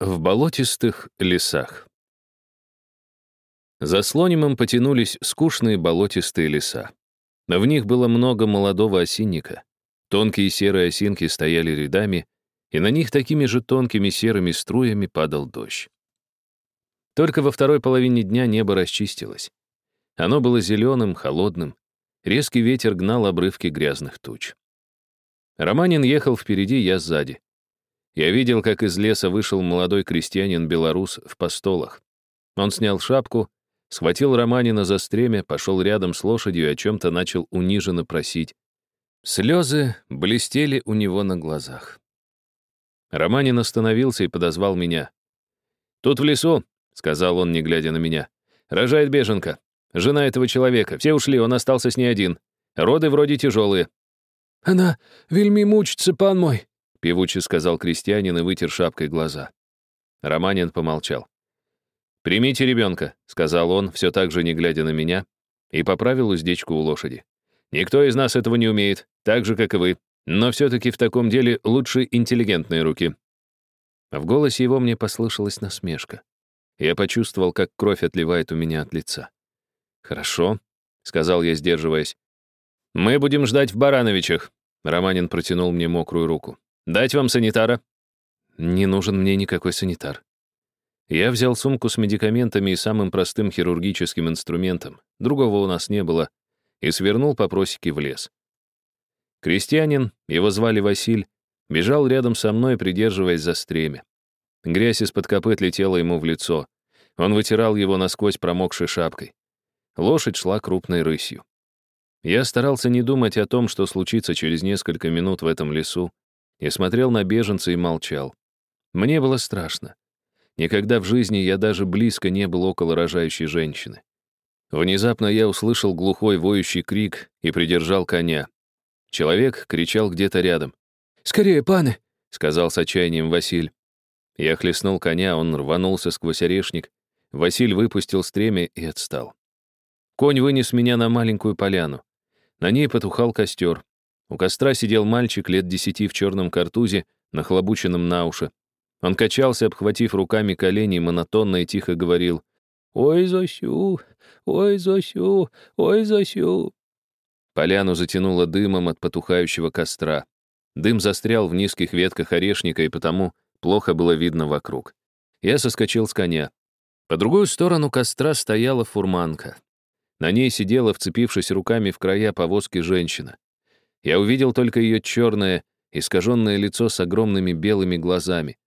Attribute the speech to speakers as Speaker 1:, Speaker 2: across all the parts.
Speaker 1: В болотистых лесах. За слонимом потянулись скучные болотистые леса. Но в них было много молодого осинника. Тонкие серые осинки стояли рядами, и на них такими же тонкими серыми струями падал дождь. Только во второй половине дня небо расчистилось. Оно было зеленым, холодным. Резкий ветер гнал обрывки грязных туч. Романин ехал впереди, я сзади. Я видел, как из леса вышел молодой крестьянин-белорус в постолах. Он снял шапку, схватил Романина за стремя, пошел рядом с лошадью и о чем-то начал униженно просить. Слезы блестели у него на глазах. Романин остановился и подозвал меня. «Тут в лесу», — сказал он, не глядя на меня, — «рожает беженка. Жена этого человека. Все ушли, он остался с ней один. Роды вроде тяжелые».
Speaker 2: «Она вельми мучится, пан мой»,
Speaker 1: певуче сказал крестьянин и вытер шапкой глаза. Романин помолчал. «Примите ребенка», — сказал он, все так же не глядя на меня, и поправил уздечку у лошади. «Никто из нас этого не умеет, так же, как и вы, но все-таки в таком деле лучше интеллигентные руки». В голосе его мне послышалась насмешка. Я почувствовал, как кровь отливает у меня от лица. «Хорошо», — сказал я, сдерживаясь. «Мы будем ждать в Барановичах», — Романин протянул мне мокрую руку. «Дать вам санитара?» «Не нужен мне никакой санитар». Я взял сумку с медикаментами и самым простым хирургическим инструментом, другого у нас не было, и свернул по просеке в лес. Крестьянин, его звали Василь, бежал рядом со мной, придерживаясь за стремя. Грязь из-под копыт летела ему в лицо. Он вытирал его насквозь промокшей шапкой. Лошадь шла крупной рысью. Я старался не думать о том, что случится через несколько минут в этом лесу, я смотрел на беженца и молчал. Мне было страшно. Никогда в жизни я даже близко не был около рожающей женщины. Внезапно я услышал глухой воющий крик и придержал коня. Человек кричал где-то рядом.
Speaker 2: «Скорее, паны!» — сказал
Speaker 1: с отчаянием Василь. Я хлестнул коня, он рванулся сквозь орешник. Василь выпустил стремя и отстал. Конь вынес меня на маленькую поляну. На ней потухал костер. У костра сидел мальчик лет десяти в черном картузе, нахлобученном на уши. Он качался, обхватив руками колени, монотонно и тихо говорил «Ой, Зосю! Ой, Зосю! Ой, Зосю!» Поляну затянуло дымом от потухающего костра. Дым застрял в низких ветках орешника, и потому плохо было видно вокруг. Я соскочил с коня. По другую сторону костра стояла фурманка. На ней сидела, вцепившись руками в края повозки, женщина. Я увидел только ее черное, искаженное лицо с огромными белыми глазами.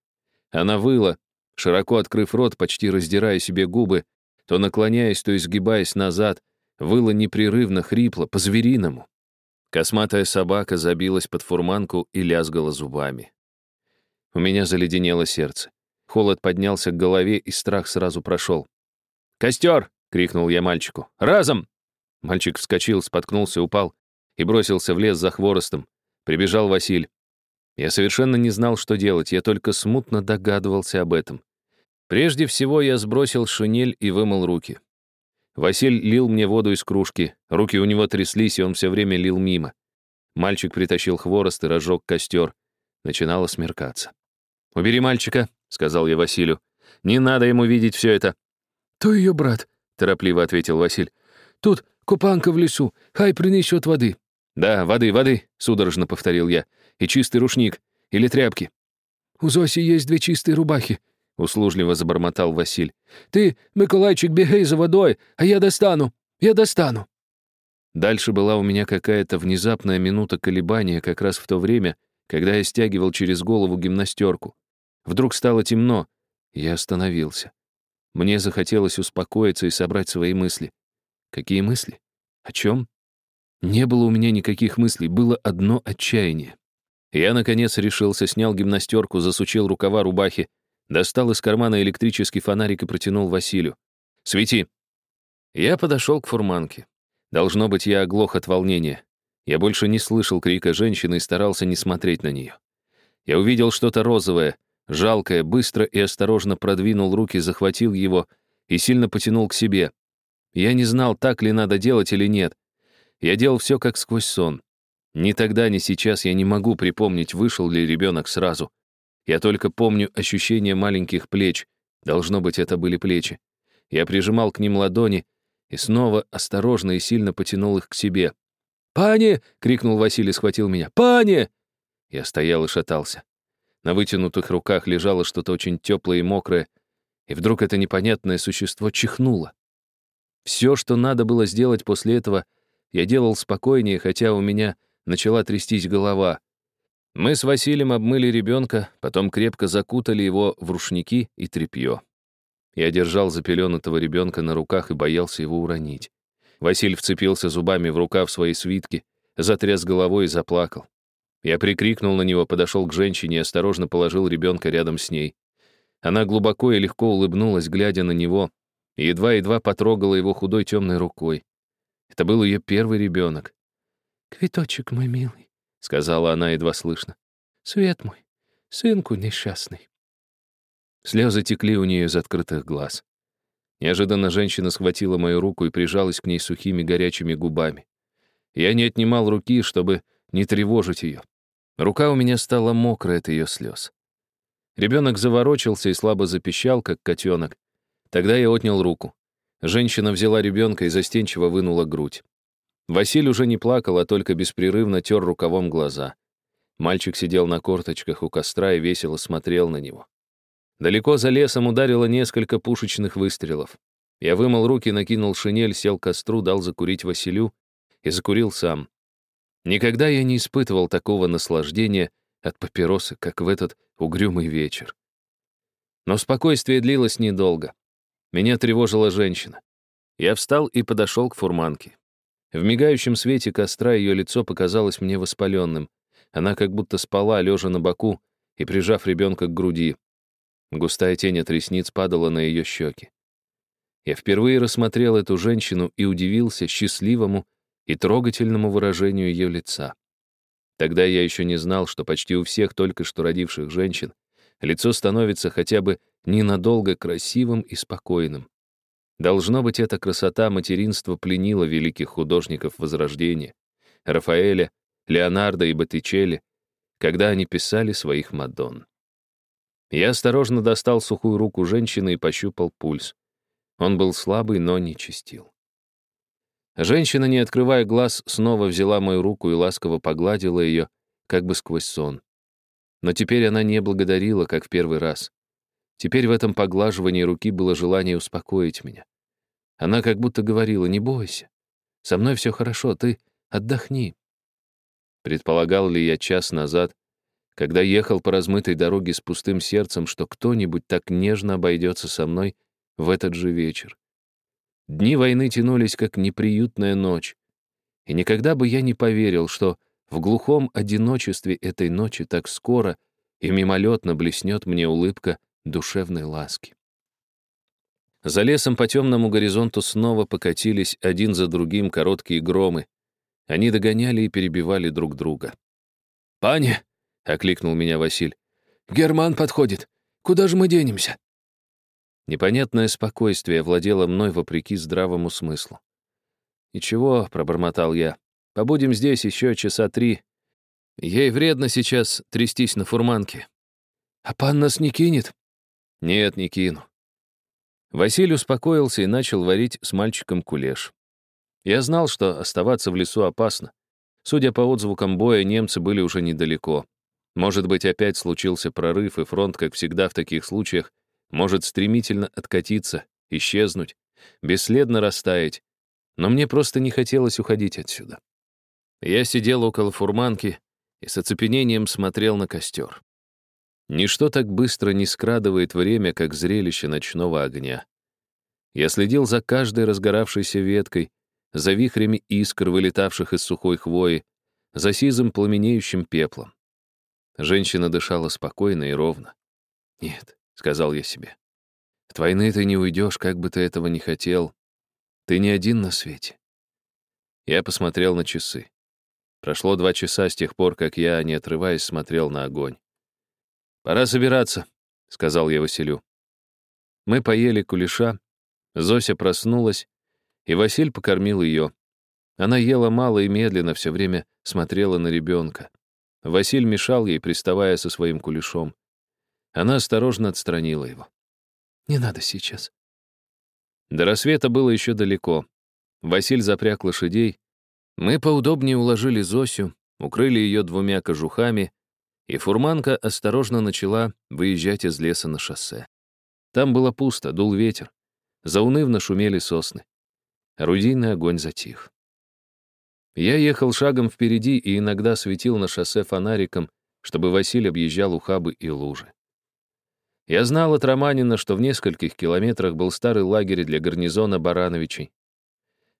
Speaker 1: Она выла, широко открыв рот, почти раздирая себе губы, то наклоняясь, то изгибаясь назад, выла непрерывно, хрипло, по-звериному. Косматая собака забилась под фурманку и лязгала зубами. У меня заледенело сердце. Холод поднялся к голове, и страх сразу прошел. «Костер!» — крикнул я мальчику. «Разом!» Мальчик вскочил, споткнулся, упал и бросился в лес за хворостом. Прибежал Василь. Я совершенно не знал, что делать, я только смутно догадывался об этом. Прежде всего я сбросил шинель и вымыл руки. Василь лил мне воду из кружки, руки у него тряслись, и он все время лил мимо. Мальчик притащил хворост и разжег костер. Начинало смеркаться. «Убери мальчика», — сказал я Василию. «Не надо ему видеть все это».
Speaker 2: «То ее брат», — торопливо ответил Василь. «Тут купанка в лесу, хай принесет воды».
Speaker 1: «Да, воды, воды», — судорожно повторил я. «И чистый рушник. Или тряпки».
Speaker 2: «У Зоси есть две чистые рубахи», — услужливо забормотал Василь. «Ты, Миколайчик, бегай за водой, а я достану. Я достану».
Speaker 1: Дальше была у меня какая-то внезапная минута колебания как раз в то время, когда я стягивал через голову гимнастерку. Вдруг стало темно. Я остановился. Мне захотелось успокоиться и собрать свои мысли. Какие мысли? О чем? Не было у меня никаких мыслей, было одно отчаяние. Я, наконец, решился, снял гимнастерку, засучил рукава рубахи, достал из кармана электрический фонарик и протянул Василию. «Свети!» Я подошел к фурманке. Должно быть, я оглох от волнения. Я больше не слышал крика женщины и старался не смотреть на нее. Я увидел что-то розовое, жалкое, быстро и осторожно продвинул руки, захватил его и сильно потянул к себе. Я не знал, так ли надо делать или нет. Я делал все как сквозь сон. Ни тогда, ни сейчас я не могу припомнить, вышел ли ребенок сразу. Я только помню ощущение маленьких плеч. Должно быть, это были плечи. Я прижимал к ним ладони и снова осторожно и сильно потянул их к себе.
Speaker 2: «Пане!» — крикнул Василий, схватил меня. «Пане!»
Speaker 1: Я стоял и шатался. На вытянутых руках лежало что-то очень теплое и мокрое, и вдруг это непонятное существо чихнуло. Все, что надо было сделать после этого, я делал спокойнее, хотя у меня начала трястись голова. Мы с Василием обмыли ребенка, потом крепко закутали его в рушники и тряпье. Я держал запеленутого ребенка на руках и боялся его уронить. Василь вцепился зубами в рукав своей свитки, затряс головой и заплакал. Я прикрикнул на него, подошел к женщине и осторожно положил ребенка рядом с ней. Она глубоко и легко улыбнулась, глядя на него, и едва-едва потрогала его худой темной рукой. Это был ее первый ребенок.
Speaker 2: «Квиточек мой милый», —
Speaker 1: сказала она едва слышно.
Speaker 2: «Свет мой, сынку несчастный».
Speaker 1: Слезы текли у нее из открытых глаз. Неожиданно женщина схватила мою руку и прижалась к ней сухими горячими губами. Я не отнимал руки, чтобы не тревожить ее. Рука у меня стала мокрая от ее слез. Ребенок заворочился и слабо запищал, как котенок. Тогда я отнял руку. Женщина взяла ребенка и застенчиво вынула грудь. Василь уже не плакал, а только беспрерывно тер рукавом глаза. Мальчик сидел на корточках у костра и весело смотрел на него. Далеко за лесом ударило несколько пушечных выстрелов. Я вымыл руки, накинул шинель, сел к костру, дал закурить Василю и закурил сам. Никогда я не испытывал такого наслаждения от папиросы, как в этот угрюмый вечер. Но спокойствие длилось недолго. Меня тревожила женщина. Я встал и подошел к фурманке. В мигающем свете костра ее лицо показалось мне воспаленным. Она как будто спала, лежа на боку и прижав ребенка к груди. Густая тень от ресниц падала на ее щеки. Я впервые рассмотрел эту женщину и удивился счастливому и трогательному выражению ее лица. Тогда я еще не знал, что почти у всех только что родивших женщин лицо становится хотя бы ненадолго красивым и спокойным. Должно быть, эта красота материнства пленила великих художников Возрождения, Рафаэля, Леонардо и Боттичелли, когда они писали своих Мадонн. Я осторожно достал сухую руку женщины и пощупал пульс. Он был слабый, но не чистил. Женщина, не открывая глаз, снова взяла мою руку и ласково погладила ее, как бы сквозь сон. Но теперь она не благодарила, как в первый раз. Теперь в этом поглаживании руки было желание успокоить меня. Она как будто говорила, не бойся. Со мной все хорошо, ты отдохни. Предполагал ли я час назад, когда ехал по размытой дороге с пустым сердцем, что кто-нибудь так нежно обойдется со мной в этот же вечер? Дни войны тянулись, как неприютная ночь. И никогда бы я не поверил, что в глухом одиночестве этой ночи так скоро и мимолетно блеснет мне улыбка душевной ласки. За лесом по темному горизонту снова покатились один за другим короткие громы. Они догоняли и перебивали друг друга.
Speaker 2: «Паня!» — окликнул меня Василь. «Герман подходит. Куда же мы денемся?»
Speaker 1: Непонятное спокойствие владело мной вопреки здравому смыслу. «Ничего», — пробормотал я, — «побудем здесь еще часа три. Ей вредно сейчас трястись на фурманке».
Speaker 2: «А пан нас не кинет?»
Speaker 1: «Нет, не кину». Василий успокоился и начал варить с мальчиком кулеш. Я знал, что оставаться в лесу опасно. Судя по отзвукам боя, немцы были уже недалеко. Может быть, опять случился прорыв, и фронт, как всегда в таких случаях, может стремительно откатиться, исчезнуть, бесследно растаять. Но мне просто не хотелось уходить отсюда. Я сидел около фурманки и с оцепенением смотрел на костер. Ничто так быстро не скрадывает время, как зрелище ночного огня. Я следил за каждой разгоравшейся веткой, за вихрями искр, вылетавших из сухой хвои, за сизым пламенеющим пеплом. Женщина дышала спокойно и ровно. «Нет», — сказал я себе, — «от войны ты не уйдешь, как бы ты этого не хотел. Ты не один на свете». Я посмотрел на часы. Прошло два часа с тех пор, как я, не отрываясь, смотрел на огонь. «Пора собираться», — сказал я Василю. Мы поели кулеша, Зося проснулась, и Василь покормил ее. Она ела мало и медленно, все время смотрела на ребенка. Василь мешал ей, приставая со своим кулешом. Она осторожно отстранила его.
Speaker 2: «Не надо сейчас».
Speaker 1: До рассвета было еще далеко. Василь запряг лошадей. Мы поудобнее уложили Зосю, укрыли ее двумя кожухами, и фурманка осторожно начала выезжать из леса на шоссе. Там было пусто, дул ветер. Заунывно шумели сосны. Орудийный огонь затих. Я ехал шагом впереди и иногда светил на шоссе фонариком, чтобы Василий объезжал ухабы и лужи. Я знал от Романина, что в нескольких километрах был старый лагерь для гарнизона Барановичей.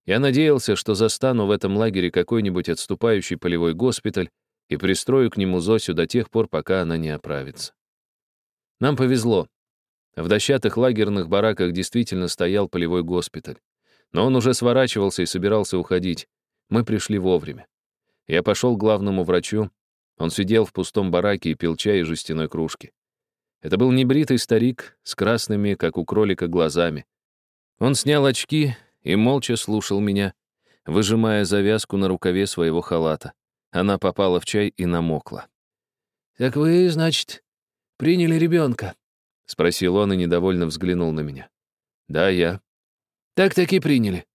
Speaker 1: Я надеялся, что застану в этом лагере какой-нибудь отступающий полевой госпиталь и пристрою к нему Зосю до тех пор, пока она не оправится. Нам повезло. В дощатых лагерных бараках действительно стоял полевой госпиталь. Но он уже сворачивался и собирался уходить. Мы пришли вовремя. Я пошел к главному врачу. Он сидел в пустом бараке и пил чай из жестяной кружки. Это был небритый старик с красными, как у кролика, глазами. Он снял очки и молча слушал меня, выжимая завязку на рукаве своего халата. Она попала в чай и намокла.
Speaker 2: «Так вы, значит, приняли ребенка?»
Speaker 1: — спросил он и недовольно взглянул на меня. «Да, я».
Speaker 2: «Так-таки приняли».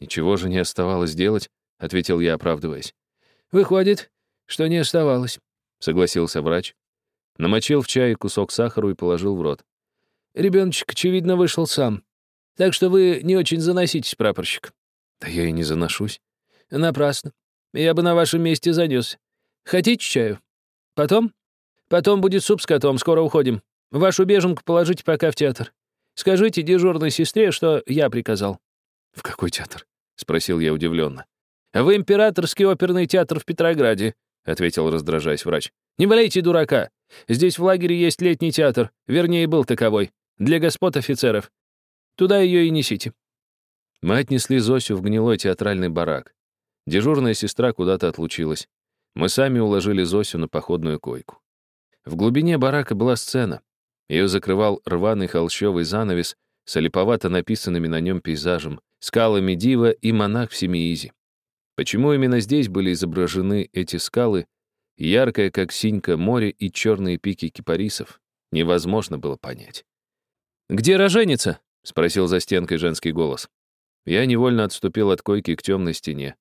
Speaker 1: «Ничего же не оставалось делать», — ответил я, оправдываясь.
Speaker 2: «Выходит, что не оставалось», —
Speaker 1: согласился врач. Намочил в чай кусок сахара и положил в рот.
Speaker 2: Ребеночек, очевидно, вышел сам. Так что вы не очень заноситесь, прапорщик».
Speaker 1: «Да я и не заношусь».
Speaker 2: «Напрасно. Я бы на вашем месте занес. Хотите чаю? Потом? Потом будет суп с котом, скоро уходим. Вашу беженку положите пока в театр. Скажите дежурной сестре, что я приказал».
Speaker 1: «В какой театр?» — спросил я удивленно.
Speaker 2: «В Императорский оперный театр в Петрограде», — ответил, раздражаясь врач. «Не валяйте дурака. Здесь в лагере есть летний театр, вернее, был таковой, для господ офицеров. Туда ее и несите».
Speaker 1: Мы отнесли Зосю в гнилой театральный барак. Дежурная сестра куда-то отлучилась. Мы сами уложили Зосю на походную койку. В глубине барака была сцена. Ее закрывал рваный холщовый занавес с олиповато написанными на нем пейзажем, скалами Дива и монах в Семиизе. Почему именно здесь были изображены эти скалы, яркое, как синька, море и черные пики кипарисов, невозможно было понять.
Speaker 2: «Где роженица?»
Speaker 1: — спросил за стенкой женский голос. Я невольно отступил от койки к темной стене.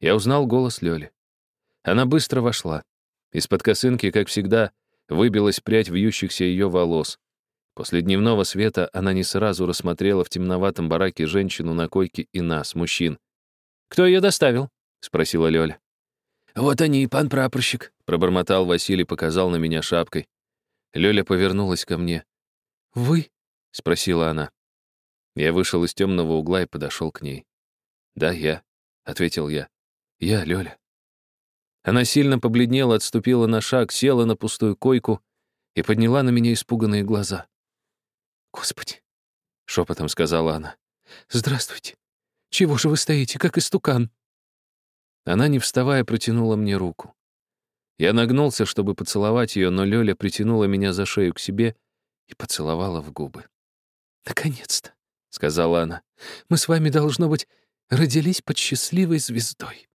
Speaker 1: Я узнал голос Лёли. Она быстро вошла. Из-под косынки, как всегда, выбилась прядь вьющихся ее волос. После дневного света она не сразу рассмотрела в темноватом бараке женщину на койке и нас, мужчин.
Speaker 2: «Кто ее доставил?»
Speaker 1: — спросила Лёля.
Speaker 2: «Вот они, пан прапорщик», —
Speaker 1: пробормотал Василий, показал на меня шапкой. Лёля повернулась ко мне.
Speaker 2: «Вы?»
Speaker 1: — спросила она. Я вышел из темного угла и подошел к ней. «Да, я», — ответил я. «Я, Лёля». Она сильно побледнела, отступила на шаг, села на пустую койку и подняла на меня испуганные глаза.
Speaker 2: «Господи!»
Speaker 1: — шепотом сказала она.
Speaker 2: «Здравствуйте! Чего же вы стоите, как истукан?»
Speaker 1: Она, не вставая, протянула мне руку. Я нагнулся, чтобы поцеловать ее, но Лёля притянула меня за шею к себе и поцеловала в губы.
Speaker 2: «Наконец-то», — сказала она, — «мы с вами, должно быть, родились под счастливой звездой».